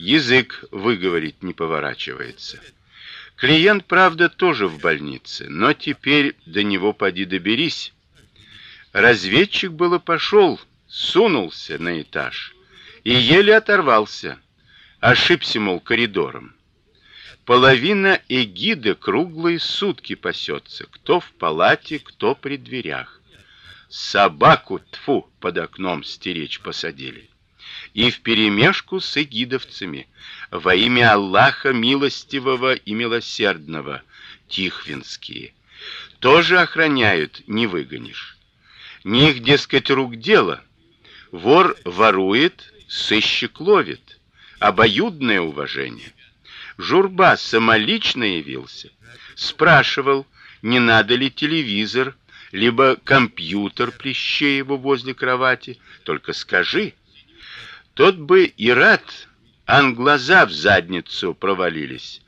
Язык выговорить не поворачивается. Клиент, правда, тоже в больнице, но теперь до него поди доберись. Разведчик было пошел, сунулся на этаж и еле оторвался. Ошибся, мол, коридором. Половина эгиды круглые сутки пасется, кто в палате, кто при дверях. Собаку тфу под окном стеречь посадили. И вперемешку с эгидовцами во имя Аллаха милостивого и милосердного тихвинские тоже охраняют, не выгонишь. Них, дескать, рук дело. Вор ворует, сыщик ловит. Обоюдное уважение. Журба самолично явился, спрашивал, не надо ли телевизор, либо компьютер Плещееву возле кровати, только скажи. Тот бы и рад, ан глаза в задницу провалились.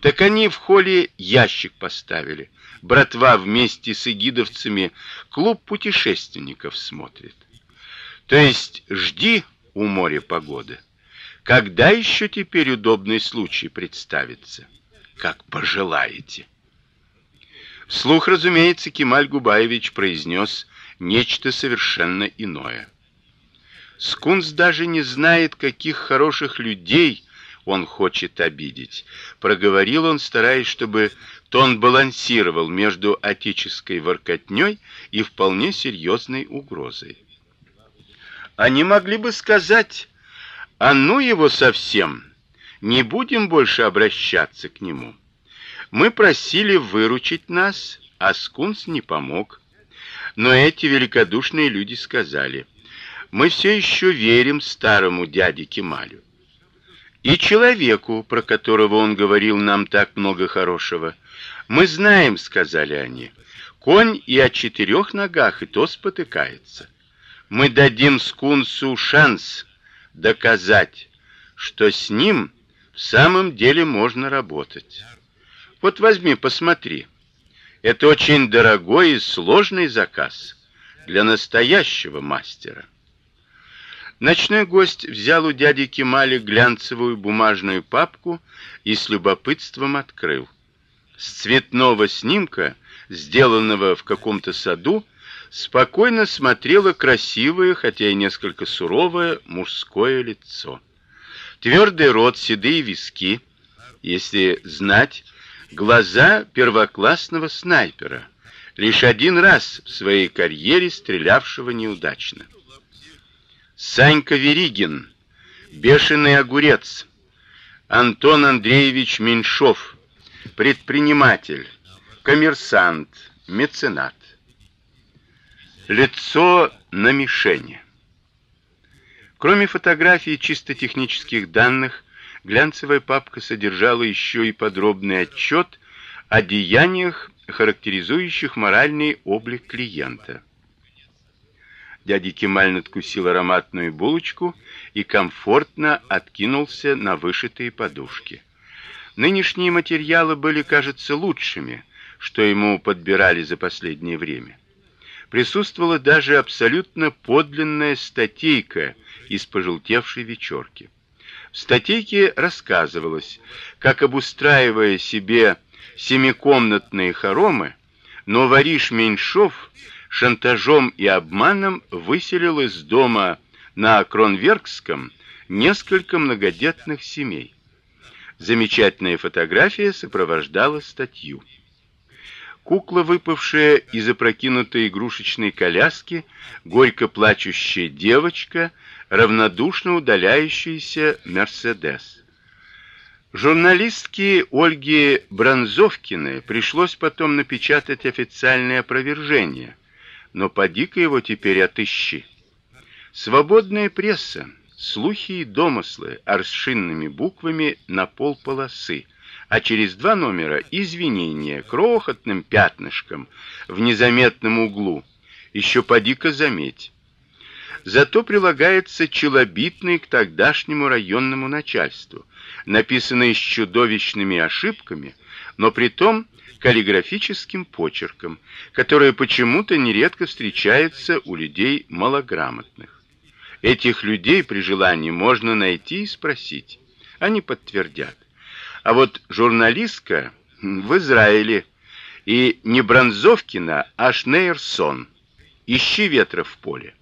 Так они в холле ящик поставили. Братва вместе с игидовцами клуб путешественников смотрит. То есть жди у моря погоды. Когда еще теперь удобный случай представится? Как пожелаете. Вслух, разумеется, Кемаль Губаевич произнес нечто совершенно иное. Скунс даже не знает, каких хороших людей он хочет обидеть. Проговорил он, стараясь, чтобы тон балансировал между отеческой воркотней и вполне серьезной угрозой. Они могли бы сказать: а ну его совсем. Не будем больше обращаться к нему. Мы просили выручить нас, а Скунс не помог. Но эти великодушные люди сказали: "Мы все еще верим старому дяде Кемалю. И человеку, про которого он говорил нам так много хорошего. Мы знаем, сказали они. Конь и о четырех ногах, и то спотыкается. Мы дадим Скунсу шанс доказать, что с ним в самом деле можно работать. Вот возьми, посмотри. Это очень дорогой и сложный заказ для настоящего мастера. Ночной гость взял у дяди Кемали глянцевую бумажную папку и с любопытством открыл. С цветного снимка, сделанного в каком-то саду, спокойно смотрело красивое, хотя и несколько суровое мужское лицо. Твердый рот, седые виски, если знать, глаза первоклассного снайпера, лишь один раз в своей карьере стрелявшего неудачно. Санька Веригин, бешеный огурец. Антон Андреевич Меньшов, предприниматель, коммерсант, меценат. Лицо на мишени. Кроме фотографий чисто технических данных, глянцевая папка содержала еще и подробный отчет о деяниях, характеризующих моральный облик клиента. Дядя Кемаль надкусил ароматную булочку и комфортно откинулся на вышитые подушки. Нынешние материалы были, кажется, лучшими, что ему подбирали за последнее время присутствовала даже абсолютно подлинная статейка из пожелтевшей вечерки. В статейке рассказывалось, как обустраивая себе семикомнатные хоромы, но Вариш Меньшов шантажом и обманом выселил из дома на Кронверкском несколько многодетных семей. Замечательная фотография сопровождала статью. Кукла, выпавшая из опрокинутой игрушечной коляски, горько плачущая девочка, равнодушно удаляющийся Мерседес. Журналистке Ольге Бронзовкиной пришлось потом напечатать официальное опровержение, но поди-ка его теперь отыщи. Свободная пресса, слухи и домыслы аршинными буквами на пол полосы а через два номера извинения крохотным пятнышком в незаметном углу. Еще поди-ка заметь. Зато прилагается челобитный к тогдашнему районному начальству, написанный с чудовищными ошибками, но при том каллиграфическим почерком, которое почему-то нередко встречается у людей малограмотных. Этих людей при желании можно найти и спросить: они подтвердят. А вот журналистка в Израиле и не Бронзовкина, а Шнейерсон. Ищи ветра в поле.